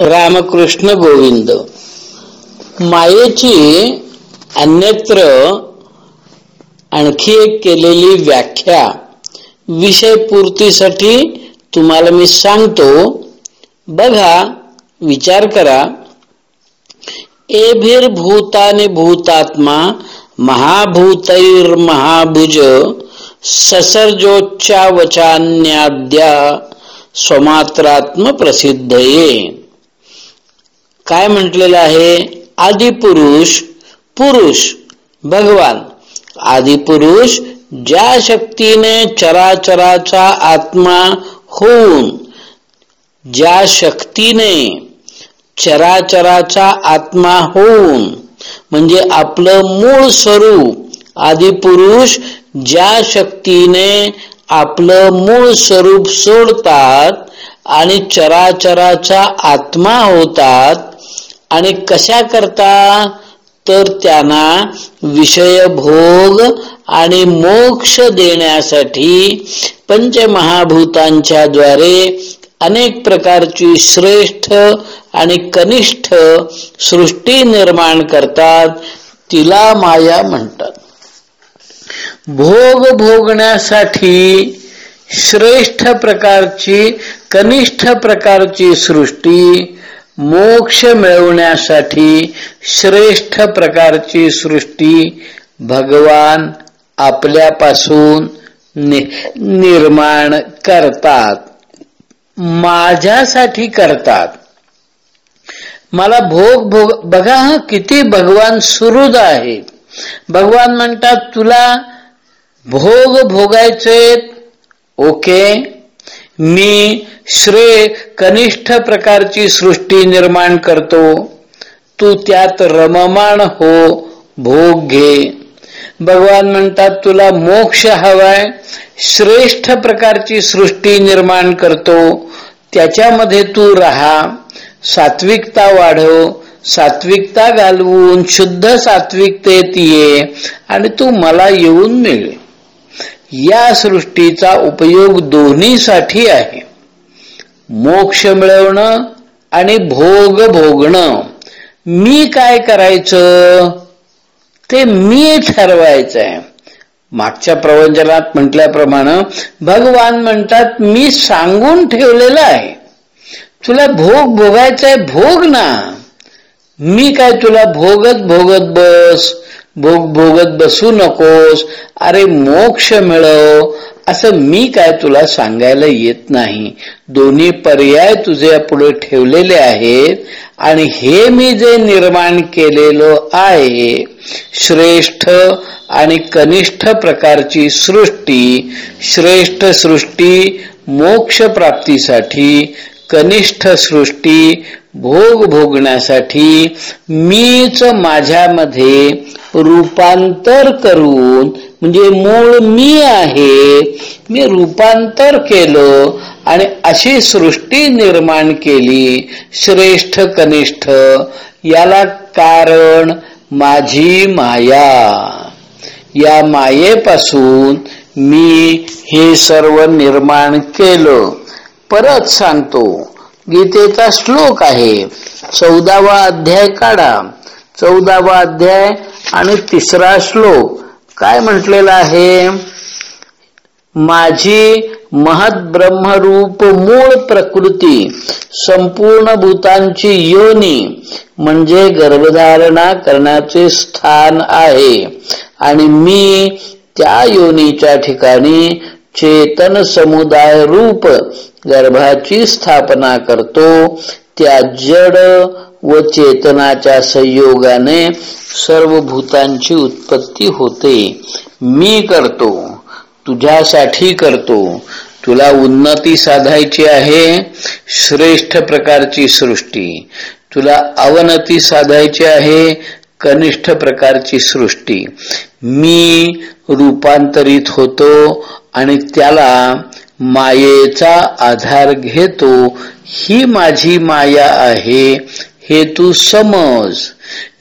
रामकृष्ण गोविंद. मायेची अन्यत्र आणखी एक केलेली व्याख्या विषय पूर्तीसाठी तुम्हाला मी सांगतो. बघा विचार करा. एभिर्भूतानि भूतात्मा महाभूतैर्महाभुज ससर्जोच्चावचान्याद्या स्वमात्रात्म प्रसिद्धये काय म्हटलेलं आहे? आदिपुरुष पुरुष भगवान. आदिपुरुष ज्या शक्तीने चराचराचा आत्मा होऊन ज्या शक्तीने चराचराचा आत्मा होऊन म्हणजे आपलं मूळ स्वरूप आदिपुरुष ज्या शक्तीने आपलं मूळ स्वरूप सोडतात आणि चराचराचा आत्मा होतात आणि कशा करता? तर त्यांना विषय भोग आणि मोक्ष देण्यासाठी पंचमहाभूतांच्या द्वारे अनेक प्रकारची श्रेष्ठ आणि कनिष्ठ सृष्टी निर्माण करतात. तिला माया म्हणतात. भोग भोगण्यासाठी श्रेष्ठ प्रकारची कनिष्ठ प्रकारची सृष्टी मोक्ष मिळवण्यासाठी श्रेष्ठ प्रकारची सृष्टी भगवान आपल्यापासून निर्माण करतात. माझ्यासाठी करतात. मला भोग भोग बघा हा किती भगवान सुहृद आहेत. भगवान म्हणतात तुला भोग भोगायचे ओके. मी श्रेय कनिष्ठ प्रकारची सृष्टी निर्माण करतो. तू त्यात रममाण हो भोग घे. भगवान म्हणतात तुला मोक्ष हवाय. श्रेष्ठ प्रकारची सृष्टी निर्माण करतो. त्याच्यामध्ये तू राहा. सात्विकता वाढव. सात्विकता घालवून शुद्ध सात्विकतेत ये आणि तू मला येऊन मिळ. या सृष्टीचा उपयोग दोन्हीसाठी आहे. मोक्ष मिळवणं आणि भोग भोगणं. मी काय करायचं? ते मी ठरवायचं आहे मागच्या प्रवचनात म्हटल्याप्रमाणे भगवान म्हणतात मी सांगून ठेवलेलं आहे. तुला भोग भोगायचा आहे भोग ना. मी काय तुला भोगत भोगत बस? भोग भोगत बसू नकोस. अरे मोक्ष मिळव. असं मी काय तुला सांगायला येत नाही. दोन्ही पर्याय तुझे पुढे ठेवलेले आहेत आणि हे मी जे निर्माण केलेलं आहे श्रेष्ठ आणि कनिष्ठ प्रकारची सृष्टी श्रेष्ठ सृष्टी मोक्ष प्राप्तीसाठी कनिष्ठ सृष्टी भोग भोगण्यासाठी मीच माझ्यामध्ये रूपांतर करून म्हणजे मूळ मी आहे मी रूपांतर केलं आणि अशी सृष्टी निर्माण केली श्रेष्ठ कनिष्ठ याला कारण माझी माया. या मायेपासून मी हे सर्व निर्माण केलं. परत सांगतो. गीतेचा श्लोक आहे. चौदावा अध्याय काढा. चौदावा अध्याय आणि तिसरा श्लोक. काय म्हटलेला आहे? माझी महत ब्रह्मरूप मूळ प्रकृती संपूर्ण भूतांची योनी म्हणजे गर्भधारणा करण्याचे स्थान आहे. आणि मी त्या योनीच्या ठिकाणी चेतन समुदाय रूप गर्भाची स्थापना करतो त्या जड व चेतनाच्या संयोगाने सर्व भूतांची उत्पत्ती होते. मी करतो तुझ्यासाठी करतो. तुला उन्नती साधायची आहे श्रेष्ठ प्रकारची सृष्टी. तुला अवनती साधायची आहे कनिष्ठ प्रकारची सृष्टी. मी रूपांतरित होतो आणि त्याला मायेचा आधार घेतो. ही माझी माया आहे हे तू समज.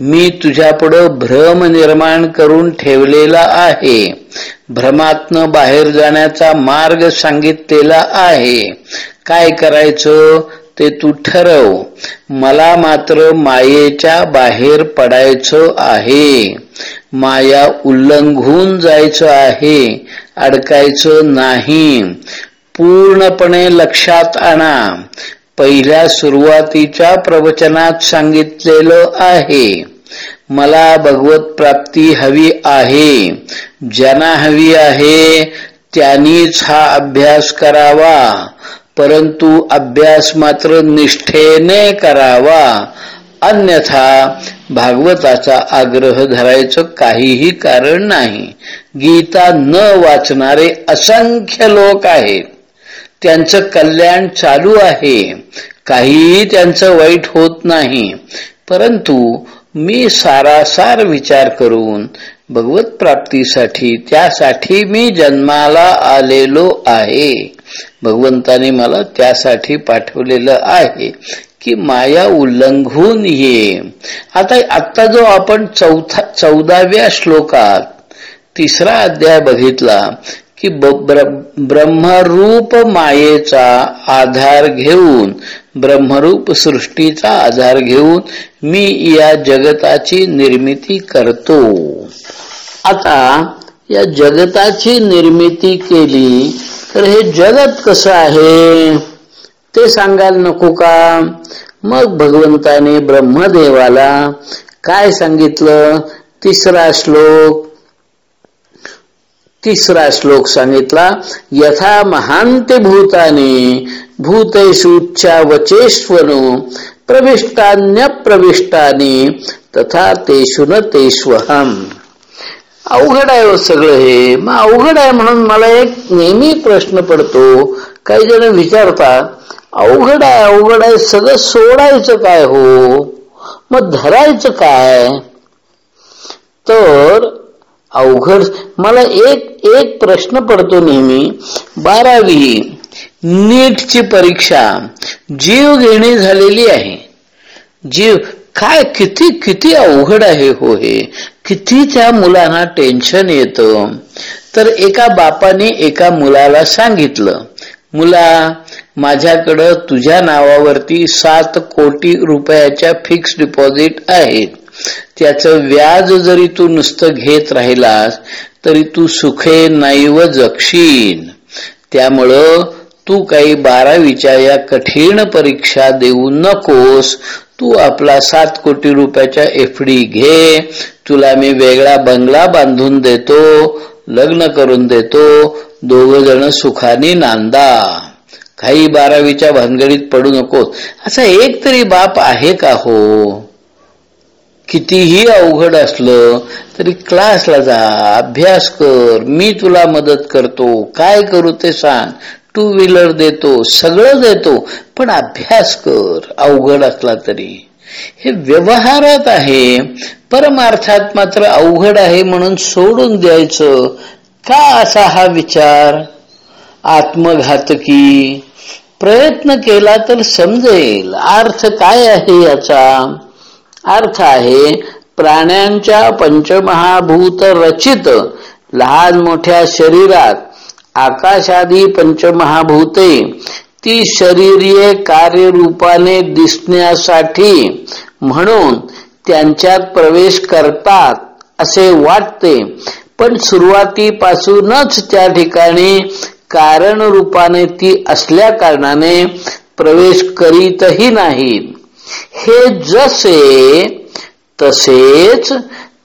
मी तुझ्यापुढं भ्रम निर्माण करून ठेवलेला आहे. भ्रमातनं बाहेर जाण्याचा मार्ग सांगितलेला आहे. काय करायचं ते तू ठरव. मला मात्र मायेच्या बाहेर पडायचं आहे. माया उल्लंघून जायचं आहे. अडकायचं नाही. पूर्णपणे लक्षात आणा. पहिल्या सुरुवातीच्या प्रवचनात सांगितलेलं आहे मला भगवत प्राप्ती हवी आहे. ज्यांना हवी आहे त्यांनीच हा अभ्यास करावा. परंतु अभ्यास मात्र निष्ठेने करावा. अन्यथा भागवताचा आग्रह धरायचं काहीही कारण नाही. गीता न वाचणारे असंख्य लोक आहेत. त्यांचं कल्याण चालू आहे. काहीही त्यांचं वाईट होत नाही. परंतु मी सारासार विचार करून भगवत प्राप्तीसाठी त्यासाठी मी जन्माला आलेलो आहे. भगवंताने मला त्यासाठी पाठवलेलं आहे की माया उल्लंघून ये. आता आता जो आपण चौथा चौदाव्या श्लोकात तिसरा अध्याय बघितला की ब्रह्मरूप मायेचा आधार घेऊन ब्रह्मरूप सृष्टीचा आधार घेऊन मी या जगताची निर्मिती करतो. आता या जगताची निर्मिती केली तर हे जगत कसं आहे? ते सांगायला नको का? मग भगवंताने ब्रह्मदेवाला काय सांगितलं? तिसरा श्लोक तिसरा श्लोक सांगितला यथा महांते भूताने भूतेषुच्या वचेश्वनो प्रविष्टान्य प्रविष्टाने तथा तेषु न तेष्वहम अवघड आहे हो सगळं हे. मग अवघड आहे म्हणून मला एक नेहमी प्रश्न पडतो. काही जण विचारता अवघड आहे अवघड आहे सगळं सोडायचं काय हो? मग धरायचं काय? तर अवघड. मला एक एक प्रश्न पडतो नेहमी. बारावी नीटची परीक्षा जीव घेणी झालेली आहे. जीव काय किती किती अवघड आहे हो हे? किती त्या मुलांना टेन्शन येतं? तर एका बापाने एका मुलाला सांगितलं मुला माझ्याकडं तुझ्या नावावरती सात कोटी रुपयाच्या फिक्स डिपॉझिट आहेत. त्याचं व्याज जरी तू नुसतं घेत राहिलास तरी तू सुखे नाईव जगशील त्यामुळं तू काही बारावीच्या या कठीण परीक्षा देऊ नकोस. तू आपला सात कोटी रुपयाच्या एफडी घे. तुला मी वेगळा बंगला बांधून देतो लग्न करून देतो दोघ जण सुखाने नांदा. काही बारावीच्या भानगडीत पडू नकोस. असा एक तरी बाप आहे का हो? कितीही अवघड असलं तरी क्लासला जा अभ्यास कर मी तुला मदत करतो काय करू ते सांग. टू व्हीलर देतो सगळं देतो पण अभ्यास कर अवघड असला तरी. हे व्यवहारात आहे परमार्थात मात्र अवघड आहे म्हणून सोडून द्यायचं. का असा हा विचार? आत्मघातकी. प्रयत्न केला तर समजेल अर्थ काय आहे याचा? अर्थ आहे प्राण्यांच्या पंचमहाभूत रचित लहान मोठ्या शरीरात आकाशादी पंचमहाभूते ती शरीरीय कार्यरूपाने दिसण्यासाठी म्हणून त्यांच्यात प्रवेश करतात असे वाटते. पण सुरुवातीपासूनच त्या ठिकाणी कारण रूपाने ती असल्या कारणाने प्रवेश करीतही नाहीत. हे जसे तसेच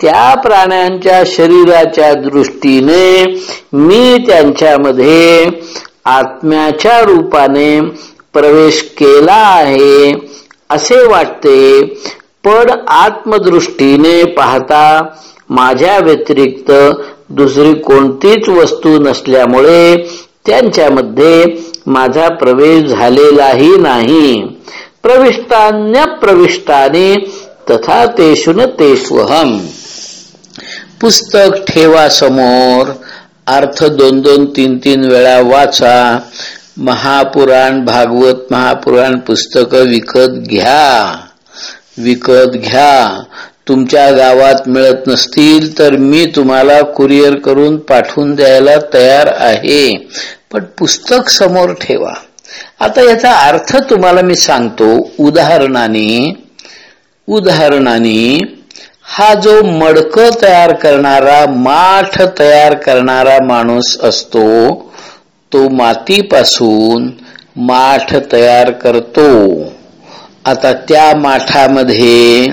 त्या प्राण्यांच्या शरीराच्या दृष्टीने मी त्यांच्यामध्ये आत्म्याच्या रूपाने प्रवेश केला आहे असे वाटते. पण आत्मदृष्टीने पाहता माझ्या व्यतिरिक्त दुसरी कोणतीच वस्तू नसल्यामुळे त्यांच्यामध्ये माझा प्रवेश झालेलाही नाही. प्रविष्टान्य प्रविष्टाने तथा तेशुन तेष्वहम पुस्तक ठेवा समोर अर्थ दोन दोन तीन तीन वेळा वाचा महापुराण भागवत महापुराण पुस्तक विकत घ्या। विकत घ्या। तुमच्या गावात मिळत नसतील तर मी तुम्हाला कुरिअर करून पाठवून द्यायला तयार आहे पण पुस्तक समोर ठेवा। आता याचा अर्थ तुम्हाला मी सांगतो उदाहरणाने उदाहरणाने हा जो मडक तयार करणारा माठ तयार करणारा माणूस असतो तो मातीपासून माठ तयार करतो. आता त्या माठामध्ये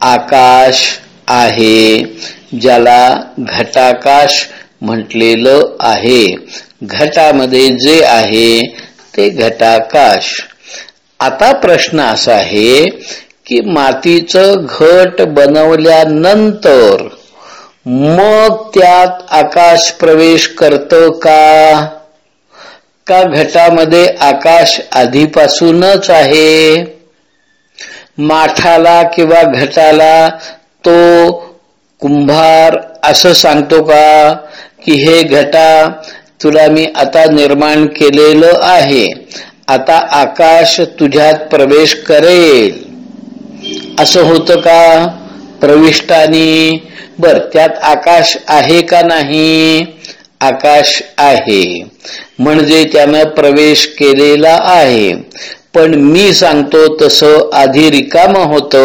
आकाश आहे ज्याला घटाकाश म्हटलेलं आहे. घटामध्ये जे आहे ते घटाकाश. आता प्रश्न असा आहे की मातीचं घट बनवल्यानंतर मग त्यात आकाश प्रवेश करत का? का घटामध्ये आकाश आधीपासूनच आहे? माठाला किंवा घटाला तो कुंभार असं सांगतो का की हे घटा तुला मी आता निर्माण केलेलं आहे. आता आकाश तुझ्यात प्रवेश करेल. असं होतं का? प्रविष्टाने. बर त्यात आकाश आहे का नाही? आकाश आहे. म्हणजे त्यानं प्रवेश केलेला आहे. पण मी सांगतो तसं आधी रिकाम होत.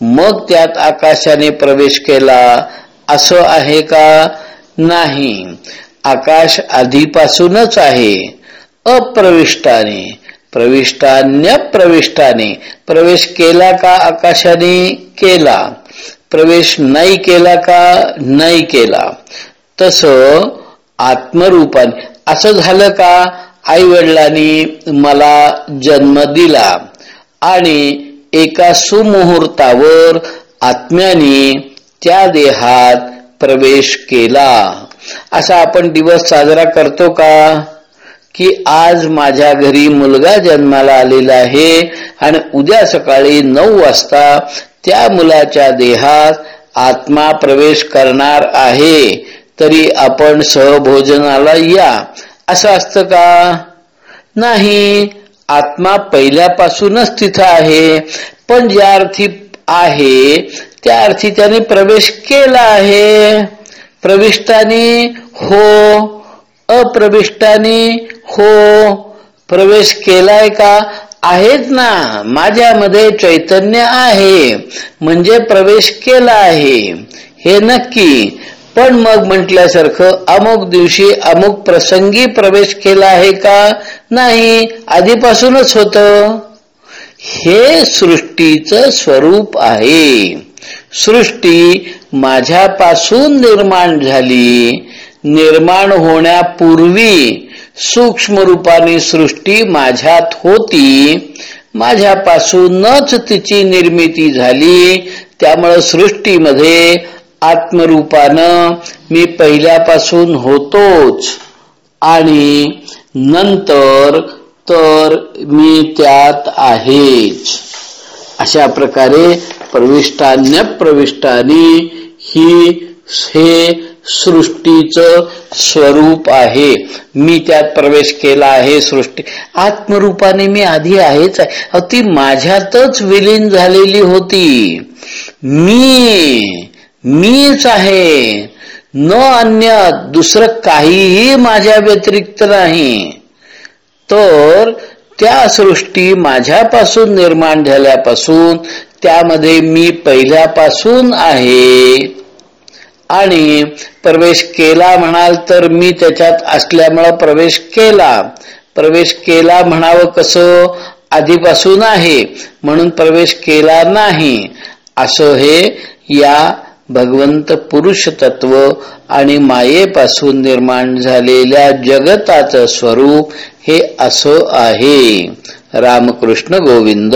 मग त्यात आकाशाने प्रवेश केला. असं आहे का? नाही. आकाश आधीपासूनच आहे. अप्रविष्टाने प्रविष्टान्य प्रविष्टाने. प्रवेश केला का आकाशाने? केला. प्रवेश नाही केला का? नाही केला. तस आत्मरूपाने. असं झालं का? आई वडिलांनी मला जन्म दिला आणि एका सुमुहूर्तावर आत्म्याने त्या देहात प्रवेश केला. असा आपण दिवस साजरा करतो का? की आज माझ्या घरी मुलगा जन्माला आलेला आहे आणि उद्या सकाळी नऊ वाजता त्या मुलाच्या देहात आत्मा प्रवेश करणार आहे. तरी आपण सहभोजनाला या. असं असतं का? नाही आत्मा पहिल्यापासूनच तिथं आहे. पण ज्या अर्थी आहे त्या अर्थी त्याने प्रवेश केला आहे. प्रविष्टाने हो अप्रविष्टाने हो. प्रवेश केलाय का? आहेच ना. माझ्यामध्ये चैतन्य आहे. म्हणजे प्रवेश केला आहे. हे नक्की. पण मग म्हटल्यासारखं अमुक दिवशी अमुक प्रसंगी प्रवेश केला आहे का? नाही. आधीपासूनच होत. हे सृष्टीचं स्वरूप आहे. सृष्टी माझ्यापासून निर्माण झाली. निर्माण होण्यापूर्वी सूक्ष्म रूपाने सृष्टी माझ्यात होती. माझ्यापासूनच तिची निर्मिती झाली. त्यामुळं सृष्टीमध्ये आत्मरूपानं मी पहिल्यापासून होतोच. आणि नंतर तर मी त्यात आहेच. अशा प्रकारे प्रविष्टान्य प्रविष्टानी. ही हे सृष्टीचं स्वरूप आहे. मी त्यात प्रवेश केला आहे सृष्टी. आत्मरूपाने मी आधी आहेच आहे. ती माझ्यातच विलीन झालेली होती. मी मीच आहे. न अन्य दुसरं काहीही माझ्या व्यतिरिक्त नाही. तर त्या सृष्टी माझ्यापासून निर्माण झाल्यापासून त्यामध्ये मी पहिल्यापासून आहे. आणि प्रवेश केला म्हणाल तर मी त्याच्यात असल्यामुळं प्रवेश केला. प्रवेश केला म्हणावं कसं? आधीपासून आहे म्हणून प्रवेश केला नाही. असं हे या भगवंत पुरुष तत्व आणि मायेपासून निर्माण झालेल्या जगताचं स्वरूप हे असो आहे. रामकृष्ण गोविंद.